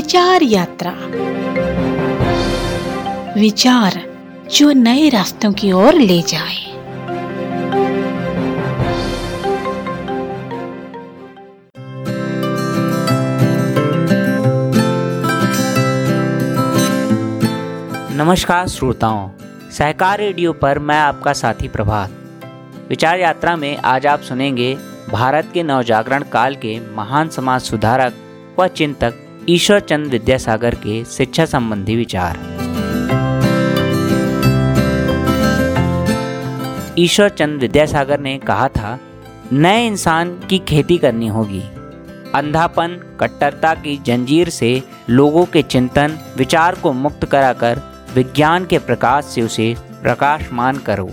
विचार यात्रा। विचार जो नए रास्तों की ओर ले जाए। नमस्कार श्रोताओं, सहकार रेडियो पर मैं आपका साथी प्रभात। विचार यात्रा में आज आप सुनेंगे, भारत के नवजागरण काल के महान समाज सुधारक व चिंतक ईश्वर चंद विद्यासागर के शिक्षा संबंधी विचार। ईश्वर चंद विद्यासागर ने कहा था, नए इंसान की खेती करनी होगी। अंधापन, कट्टरता की जंजीर से लोगों के चिंतन, विचार को मुक्त कराकर विज्ञान के प्रकाश से उसे प्रकाशमान करो।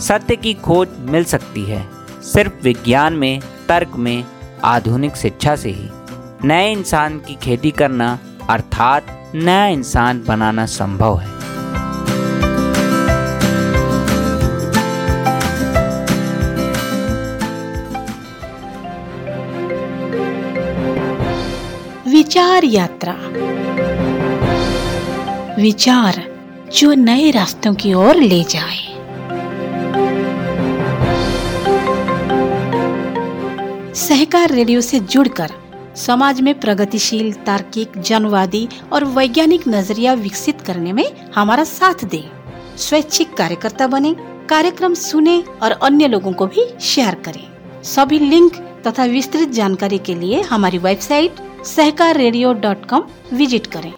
सत्य की खोज मिल सकती है, सिर्फ़ विज्ञान में, तर्क में, आधुनिक शिक्षा से ही। नए इंसान की खेती करना, अर्थात नया इंसान बनाना संभव है। विचार यात्रा। विचार जो नए रास्तों की ओर ले जाए। सहकार रेडियो से जुड़कर समाज में प्रगतिशील, तार्किक, जनवादी और वैज्ञानिक नज़रिया विकसित करने में हमारा साथ दे। स्वैच्छिक कार्यकर्ता बने, कार्यक्रम सुने और अन्य लोगों को भी शेयर करें। सभी लिंक तथा विस्तृत जानकारी के लिए हमारी वेबसाइट सहकार विज़िट करें।